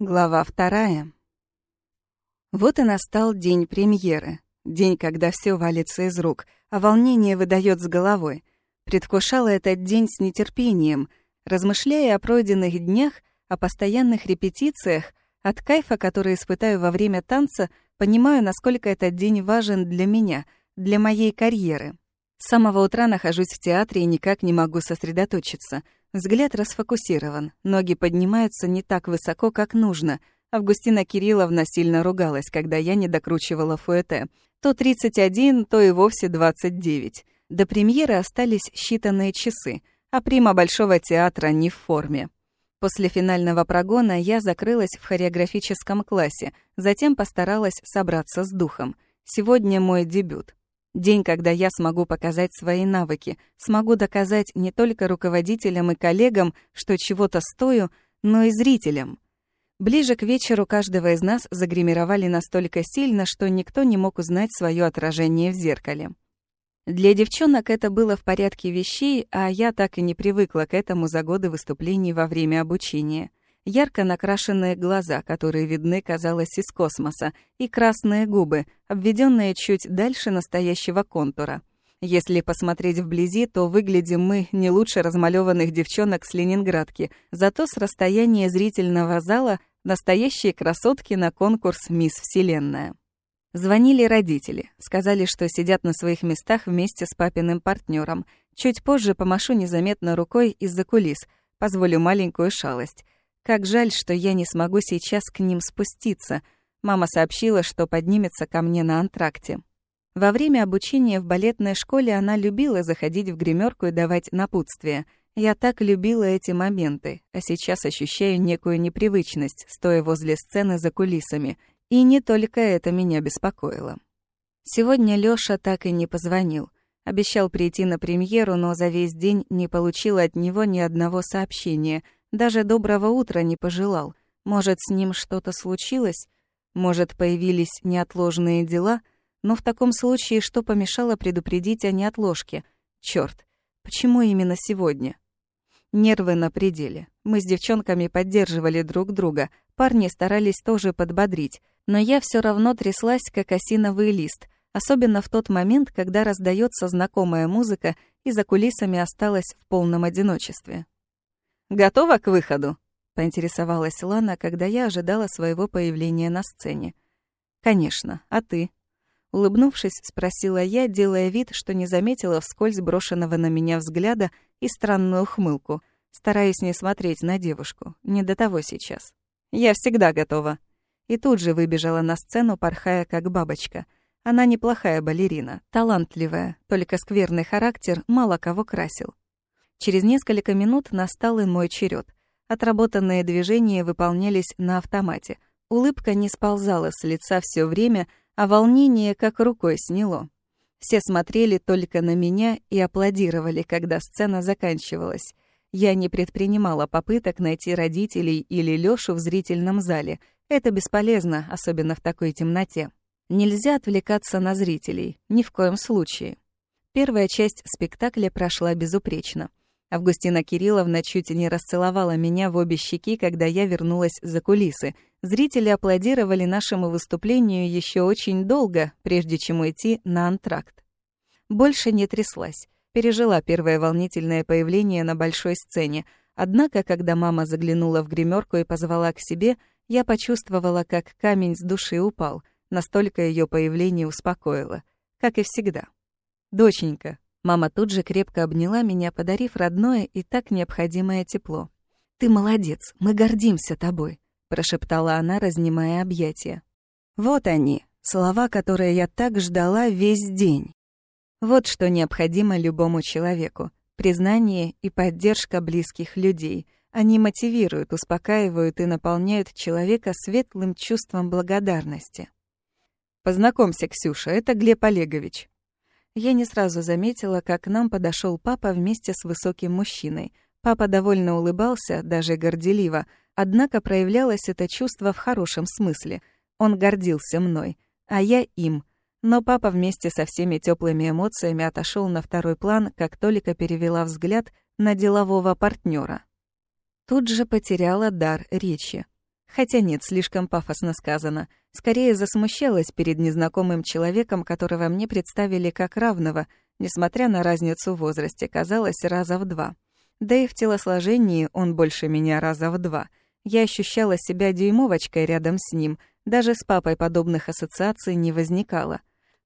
Глава вторая. Вот и настал день премьеры. День, когда все валится из рук, а волнение выдает с головой. Предвкушала этот день с нетерпением, размышляя о пройденных днях, о постоянных репетициях, от кайфа, который испытаю во время танца, понимаю, насколько этот день важен для меня, для моей карьеры. С самого утра нахожусь в театре и никак не могу сосредоточиться — Взгляд расфокусирован, ноги поднимаются не так высоко, как нужно. Августина Кирилловна сильно ругалась, когда я не докручивала фуэте. То 31, то и вовсе 29. До премьеры остались считанные часы, а прима Большого театра не в форме. После финального прогона я закрылась в хореографическом классе, затем постаралась собраться с духом. Сегодня мой дебют. День, когда я смогу показать свои навыки, смогу доказать не только руководителям и коллегам, что чего-то стою, но и зрителям. Ближе к вечеру каждого из нас загримировали настолько сильно, что никто не мог узнать свое отражение в зеркале. Для девчонок это было в порядке вещей, а я так и не привыкла к этому за годы выступлений во время обучения ярко накрашенные глаза, которые видны, казалось, из космоса, и красные губы, обведенные чуть дальше настоящего контура. Если посмотреть вблизи, то выглядим мы не лучше размалеванных девчонок с Ленинградки, зато с расстояния зрительного зала настоящие красотки на конкурс «Мисс Вселенная». Звонили родители, сказали, что сидят на своих местах вместе с папиным партнером. Чуть позже помашу незаметно рукой из-за кулис, позволю маленькую шалость. Как жаль, что я не смогу сейчас к ним спуститься. Мама сообщила, что поднимется ко мне на антракте. Во время обучения в балетной школе она любила заходить в гримерку и давать напутствие. Я так любила эти моменты, а сейчас ощущаю некую непривычность, стоя возле сцены за кулисами. И не только это меня беспокоило. Сегодня Лёша так и не позвонил. Обещал прийти на премьеру, но за весь день не получил от него ни одного сообщения, даже доброго утра не пожелал. Может, с ним что-то случилось? Может, появились неотложные дела? Но в таком случае что помешало предупредить о неотложке? Чёрт, почему именно сегодня? Нервы на пределе. Мы с девчонками поддерживали друг друга. Парни старались тоже подбодрить. Но я все равно тряслась, как осиновый лист. Особенно в тот момент, когда раздается знакомая музыка, и за кулисами осталась в полном одиночестве. «Готова к выходу?» — поинтересовалась Лана, когда я ожидала своего появления на сцене. «Конечно. А ты?» Улыбнувшись, спросила я, делая вид, что не заметила вскользь брошенного на меня взгляда и странную ухмылку, стараясь не смотреть на девушку. Не до того сейчас. «Я всегда готова». И тут же выбежала на сцену, порхая как бабочка. Она неплохая балерина, талантливая, только скверный характер мало кого красил. Через несколько минут настал и мой черед. Отработанные движения выполнялись на автомате. Улыбка не сползала с лица все время, а волнение как рукой сняло. Все смотрели только на меня и аплодировали, когда сцена заканчивалась. Я не предпринимала попыток найти родителей или Лёшу в зрительном зале. Это бесполезно, особенно в такой темноте. Нельзя отвлекаться на зрителей, ни в коем случае. Первая часть спектакля прошла безупречно. Августина Кирилловна чуть не расцеловала меня в обе щеки, когда я вернулась за кулисы. Зрители аплодировали нашему выступлению еще очень долго, прежде чем уйти на антракт. Больше не тряслась. Пережила первое волнительное появление на большой сцене. Однако, когда мама заглянула в гримерку и позвала к себе, я почувствовала, как камень с души упал. Настолько ее появление успокоило. Как и всегда. «Доченька, Мама тут же крепко обняла меня, подарив родное и так необходимое тепло. «Ты молодец, мы гордимся тобой», — прошептала она, разнимая объятия. «Вот они, слова, которые я так ждала весь день. Вот что необходимо любому человеку. Признание и поддержка близких людей. Они мотивируют, успокаивают и наполняют человека светлым чувством благодарности. «Познакомься, Ксюша, это Глеб Олегович», я не сразу заметила, как к нам подошел папа вместе с высоким мужчиной. Папа довольно улыбался, даже горделиво, однако проявлялось это чувство в хорошем смысле. Он гордился мной, а я им. Но папа вместе со всеми теплыми эмоциями отошел на второй план, как только перевела взгляд на делового партнера. Тут же потеряла дар речи. Хотя нет, слишком пафосно сказано. Скорее засмущалась перед незнакомым человеком, которого мне представили как равного, несмотря на разницу в возрасте, казалось, раза в два. Да и в телосложении он больше меня раза в два. Я ощущала себя дюймовочкой рядом с ним, даже с папой подобных ассоциаций не возникало.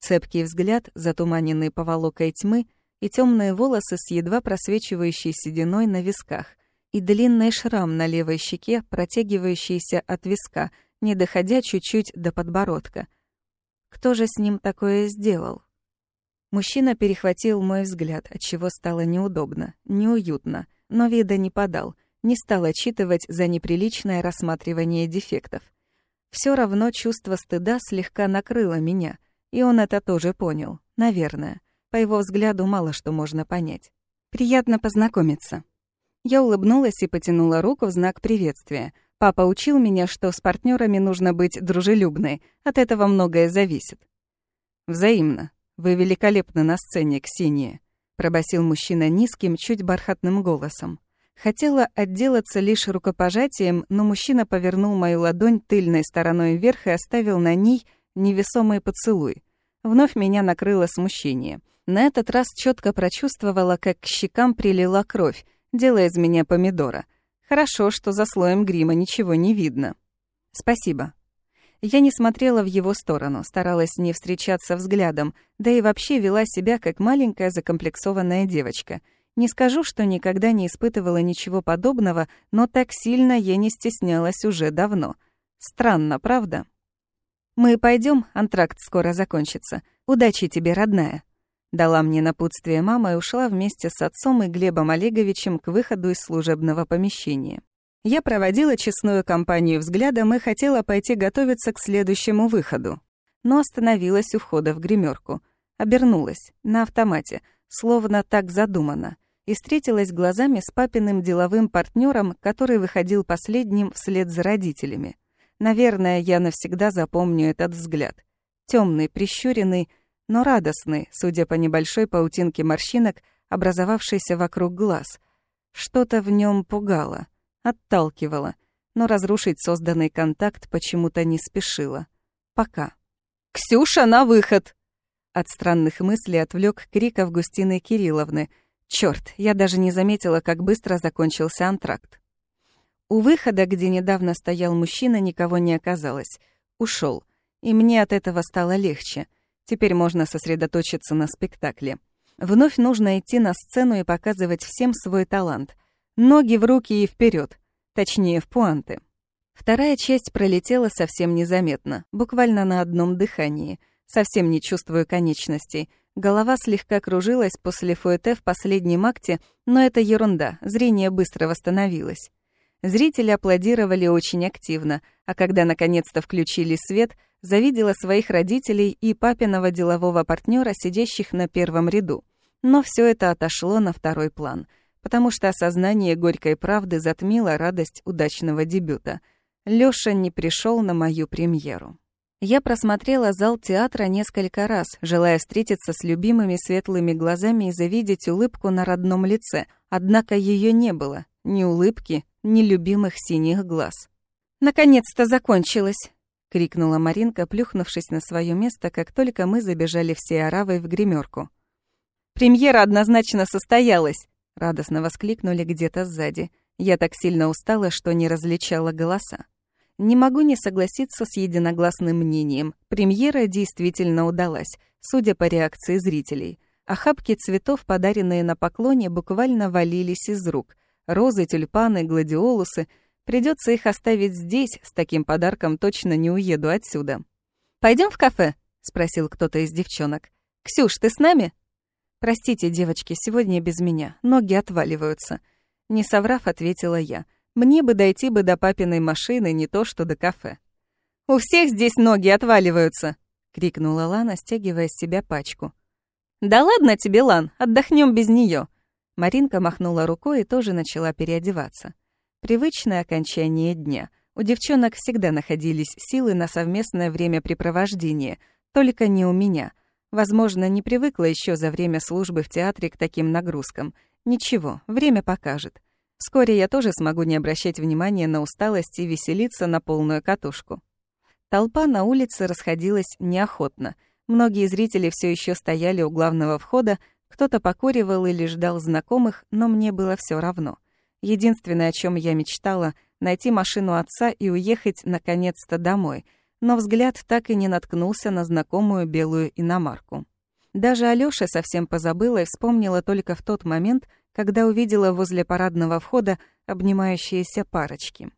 Цепкий взгляд, затуманенный поволокой тьмы, и темные волосы с едва просвечивающей сединой на висках, и длинный шрам на левой щеке, протягивающийся от виска, не доходя чуть-чуть до подбородка. Кто же с ним такое сделал? Мужчина перехватил мой взгляд, от чего стало неудобно, неуютно, но вида не подал, не стал отчитывать за неприличное рассматривание дефектов. Все равно чувство стыда слегка накрыло меня, и он это тоже понял, наверное. По его взгляду мало что можно понять. «Приятно познакомиться». Я улыбнулась и потянула руку в знак приветствия. Папа учил меня, что с партнерами нужно быть дружелюбной, от этого многое зависит. «Взаимно», «Вы великолепны на сцене, Ксения», — пробасил мужчина низким, чуть бархатным голосом. Хотела отделаться лишь рукопожатием, но мужчина повернул мою ладонь тыльной стороной вверх и оставил на ней невесомый поцелуй. Вновь меня накрыло смущение. На этот раз четко прочувствовала, как к щекам прилила кровь, делая из меня помидора. Хорошо, что за слоем грима ничего не видно. «Спасибо», я не смотрела в его сторону, старалась не встречаться взглядом, да и вообще вела себя как маленькая закомплексованная девочка. Не скажу, что никогда не испытывала ничего подобного, но так сильно я не стеснялась уже давно. Странно, правда? «Мы пойдем, антракт скоро закончится. Удачи тебе, родная», дала мне напутствие мама и ушла вместе с отцом и Глебом Олеговичем к выходу из служебного помещения. Я проводила честную компанию взглядом и хотела пойти готовиться к следующему выходу. Но остановилась у входа в гримерку. Обернулась, на автомате, словно так задумано, и встретилась глазами с папиным деловым партнером, который выходил последним вслед за родителями. Наверное, я навсегда запомню этот взгляд. Темный, прищуренный, но радостный, судя по небольшой паутинке морщинок, образовавшейся вокруг глаз. Что-то в нем пугало. Отталкивала, но разрушить созданный контакт почему-то не спешила. Пока. «Ксюша, на выход!» От странных мыслей отвлек крик Августины Кирилловны. Черт, я даже не заметила, как быстро закончился антракт. У выхода, где недавно стоял мужчина, никого не оказалось. Ушел. И мне от этого стало легче. Теперь можно сосредоточиться на спектакле. Вновь нужно идти на сцену и показывать всем свой талант. Ноги в руки и вперед, точнее, в пуанты. Вторая часть пролетела совсем незаметно, буквально на одном дыхании. Совсем не чувствую конечностей. Голова слегка кружилась после фуэте в последнем акте, но это ерунда, зрение быстро восстановилось. Зрители аплодировали очень активно, а когда наконец-то включили свет, завидела своих родителей и папиного делового партнера, сидящих на первом ряду. Но все это отошло на второй план — потому что осознание горькой правды затмило радость удачного дебюта. Лёша не пришел на мою премьеру. Я просмотрела зал театра несколько раз, желая встретиться с любимыми светлыми глазами и завидеть улыбку на родном лице, однако ее не было, ни улыбки, ни любимых синих глаз. «Наконец-то закончилось!» — крикнула Маринка, плюхнувшись на свое место, как только мы забежали всей оравой в гримерку. «Премьера однозначно состоялась!» Радостно воскликнули где-то сзади. Я так сильно устала, что не различала голоса. Не могу не согласиться с единогласным мнением. Премьера действительно удалась, судя по реакции зрителей. Охапки цветов, подаренные на поклоне, буквально валились из рук. Розы, тюльпаны, гладиолусы. Придется их оставить здесь, с таким подарком точно не уеду отсюда. Пойдем в кафе?» — спросил кто-то из девчонок. «Ксюш, ты с нами?» «Простите, девочки, сегодня без меня. Ноги отваливаются». Не соврав, ответила я. «Мне бы дойти бы до папиной машины, не то что до кафе». «У всех здесь ноги отваливаются!» — крикнула Лана, стягивая с себя пачку. «Да ладно тебе, Лан, отдохнем без нее. Маринка махнула рукой и тоже начала переодеваться. Привычное окончание дня. У девчонок всегда находились силы на совместное времяпрепровождение, только не у меня — Возможно, не привыкла еще за время службы в театре к таким нагрузкам. Ничего, время покажет. Вскоре я тоже смогу не обращать внимания на усталость и веселиться на полную катушку. Толпа на улице расходилась неохотно. Многие зрители все еще стояли у главного входа, кто-то покуривал или ждал знакомых, но мне было все равно. Единственное, о чем я мечтала — найти машину отца и уехать наконец-то домой, но взгляд так и не наткнулся на знакомую белую иномарку. Даже Алёша совсем позабыла и вспомнила только в тот момент, когда увидела возле парадного входа обнимающиеся парочки.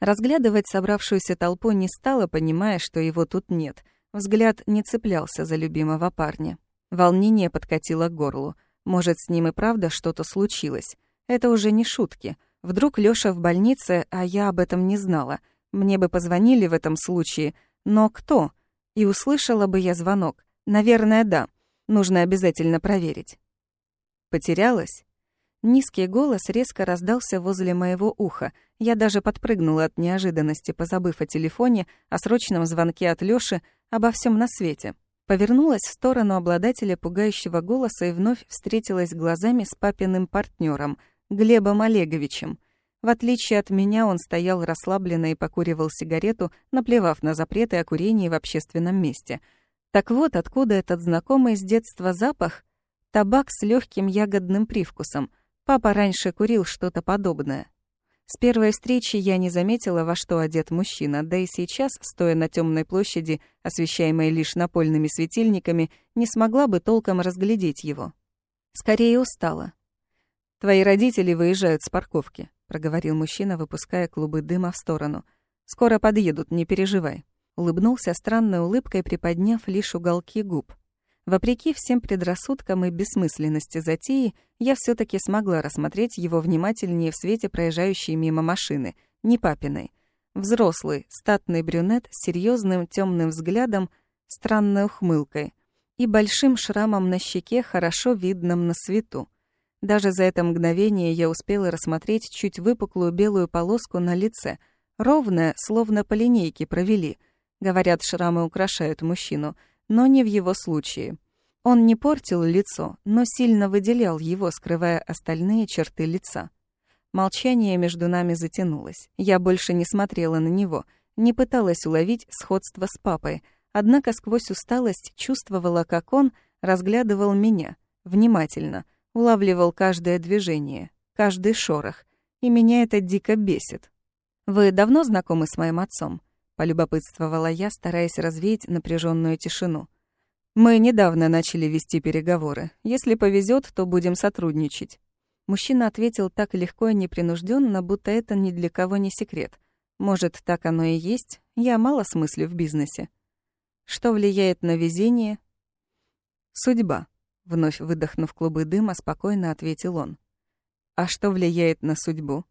Разглядывать собравшуюся толпу не стала, понимая, что его тут нет. Взгляд не цеплялся за любимого парня. Волнение подкатило к горлу. Может, с ним и правда что-то случилось. Это уже не шутки. Вдруг Лёша в больнице, а я об этом не знала. Мне бы позвонили в этом случае. Но кто? И услышала бы я звонок. Наверное, да. Нужно обязательно проверить. Потерялась? Низкий голос резко раздался возле моего уха. Я даже подпрыгнула от неожиданности, позабыв о телефоне, о срочном звонке от Лёши, обо всем на свете. Повернулась в сторону обладателя пугающего голоса и вновь встретилась глазами с папиным партнером Глебом Олеговичем. В отличие от меня, он стоял расслабленно и покуривал сигарету, наплевав на запреты о курении в общественном месте. Так вот, откуда этот знакомый с детства запах? Табак с легким ягодным привкусом — Папа раньше курил что-то подобное. С первой встречи я не заметила, во что одет мужчина, да и сейчас, стоя на темной площади, освещаемой лишь напольными светильниками, не смогла бы толком разглядеть его. Скорее устала. «Твои родители выезжают с парковки», — проговорил мужчина, выпуская клубы дыма в сторону. «Скоро подъедут, не переживай». Улыбнулся странной улыбкой, приподняв лишь уголки губ. Вопреки всем предрассудкам и бессмысленности затеи, я все таки смогла рассмотреть его внимательнее в свете проезжающей мимо машины, не папиной. Взрослый, статный брюнет с серьезным темным взглядом, странной ухмылкой и большим шрамом на щеке, хорошо видным на свету. Даже за это мгновение я успела рассмотреть чуть выпуклую белую полоску на лице, ровная, словно по линейке провели. Говорят, шрамы украшают мужчину — но не в его случае. Он не портил лицо, но сильно выделял его, скрывая остальные черты лица. Молчание между нами затянулось. Я больше не смотрела на него, не пыталась уловить сходство с папой, однако сквозь усталость чувствовала, как он разглядывал меня, внимательно, улавливал каждое движение, каждый шорох, и меня это дико бесит. «Вы давно знакомы с моим отцом?» Полюбопытствовала я, стараясь развеять напряженную тишину. Мы недавно начали вести переговоры. Если повезет, то будем сотрудничать. Мужчина ответил так легко и непринужденно, будто это ни для кого не секрет. Может, так оно и есть. Я мало смыслю в бизнесе. Что влияет на везение? Судьба. Вновь выдохнув клубы дыма, спокойно ответил он. А что влияет на судьбу?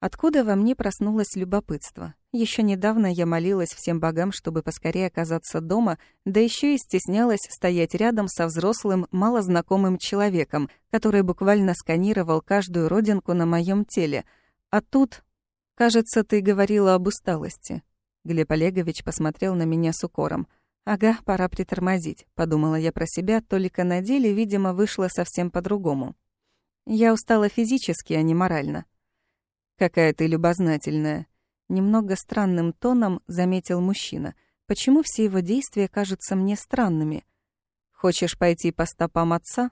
Откуда во мне проснулось любопытство? Еще недавно я молилась всем богам, чтобы поскорее оказаться дома, да еще и стеснялась стоять рядом со взрослым, малознакомым человеком, который буквально сканировал каждую родинку на моем теле. А тут... «Кажется, ты говорила об усталости». Глеб Олегович посмотрел на меня с укором. «Ага, пора притормозить», — подумала я про себя, только на деле, видимо, вышло совсем по-другому. Я устала физически, а не морально. «Какая ты любознательная!» Немного странным тоном заметил мужчина. «Почему все его действия кажутся мне странными? Хочешь пойти по стопам отца?»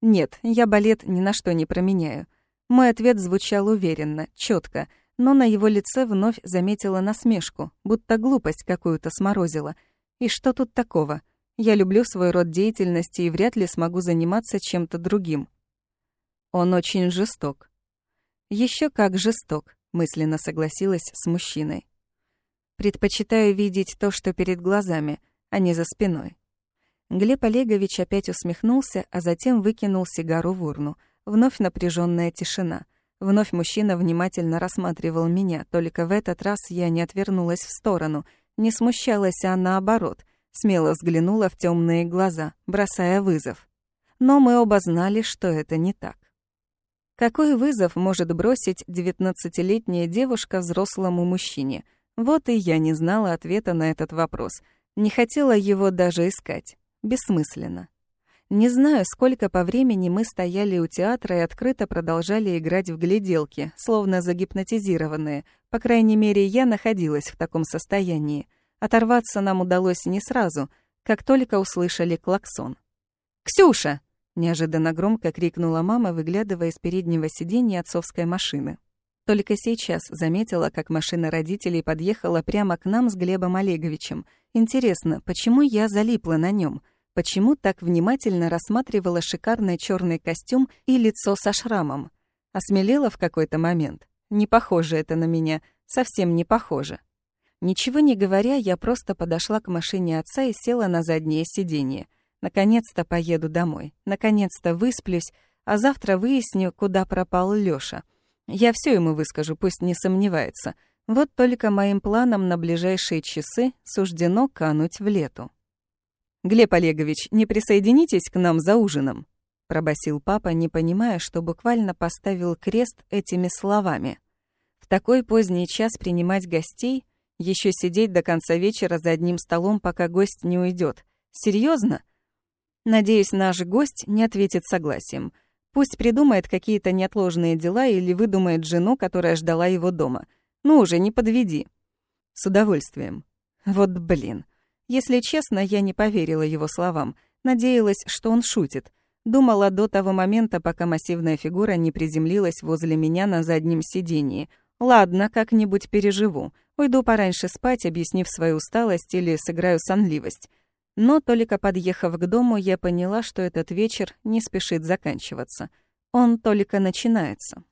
«Нет, я балет ни на что не променяю». Мой ответ звучал уверенно, четко, но на его лице вновь заметила насмешку, будто глупость какую-то сморозила. И что тут такого? Я люблю свой род деятельности и вряд ли смогу заниматься чем-то другим. Он очень жесток. Еще как жесток, мысленно согласилась с мужчиной. Предпочитаю видеть то, что перед глазами, а не за спиной. Глеб Олегович опять усмехнулся, а затем выкинул сигару в урну. Вновь напряженная тишина. Вновь мужчина внимательно рассматривал меня, только в этот раз я не отвернулась в сторону, не смущалась, а наоборот, смело взглянула в темные глаза, бросая вызов. Но мы оба знали, что это не так. Какой вызов может бросить девятнадцатилетняя девушка взрослому мужчине? Вот и я не знала ответа на этот вопрос. Не хотела его даже искать. Бессмысленно. Не знаю, сколько по времени мы стояли у театра и открыто продолжали играть в гляделки, словно загипнотизированные. По крайней мере, я находилась в таком состоянии. Оторваться нам удалось не сразу, как только услышали клаксон. «Ксюша!» — неожиданно громко крикнула мама, выглядывая из переднего сиденья отцовской машины. Только сейчас заметила, как машина родителей подъехала прямо к нам с Глебом Олеговичем. Интересно, почему я залипла на нем? Почему так внимательно рассматривала шикарный черный костюм и лицо со шрамом? Осмелела в какой-то момент. Не похоже это на меня, совсем не похоже. Ничего не говоря, я просто подошла к машине отца и села на заднее сиденье. Наконец-то поеду домой. Наконец-то высплюсь, а завтра выясню, куда пропал Лёша. Я все ему выскажу, пусть не сомневается. Вот только моим планам на ближайшие часы суждено кануть в лету. «Глеб Олегович, не присоединитесь к нам за ужином?» — пробасил папа, не понимая, что буквально поставил крест этими словами. В такой поздний час принимать гостей, еще сидеть до конца вечера за одним столом, пока гость не уйдет. Серьезно? Надеюсь, наш гость не ответит согласием — Пусть придумает какие-то неотложные дела или выдумает жену, которая ждала его дома. Ну уже, не подведи. С удовольствием. Вот блин. Если честно, я не поверила его словам. Надеялась, что он шутит. Думала до того момента, пока массивная фигура не приземлилась возле меня на заднем сидении. Ладно, как-нибудь переживу. Уйду пораньше спать, объяснив свою усталость или сыграю сонливость. Но только подъехав к дому, я поняла, что этот вечер не спешит заканчиваться. Он только начинается.